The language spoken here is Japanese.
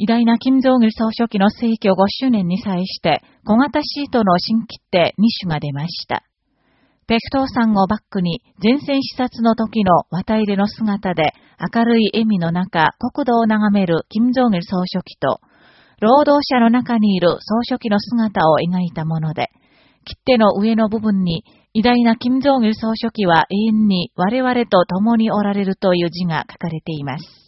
偉大な金正義総書記の逝去5周年に際して、小型シートの新切手2種が出ました。ペクトーさんをバックに前線視察の時の綿入れの姿で明るい笑みの中国土を眺める金正義総書記と、労働者の中にいる総書記の姿を描いたもので、切手の上の部分に偉大な金正義総書記は永遠に我々と共におられるという字が書かれています。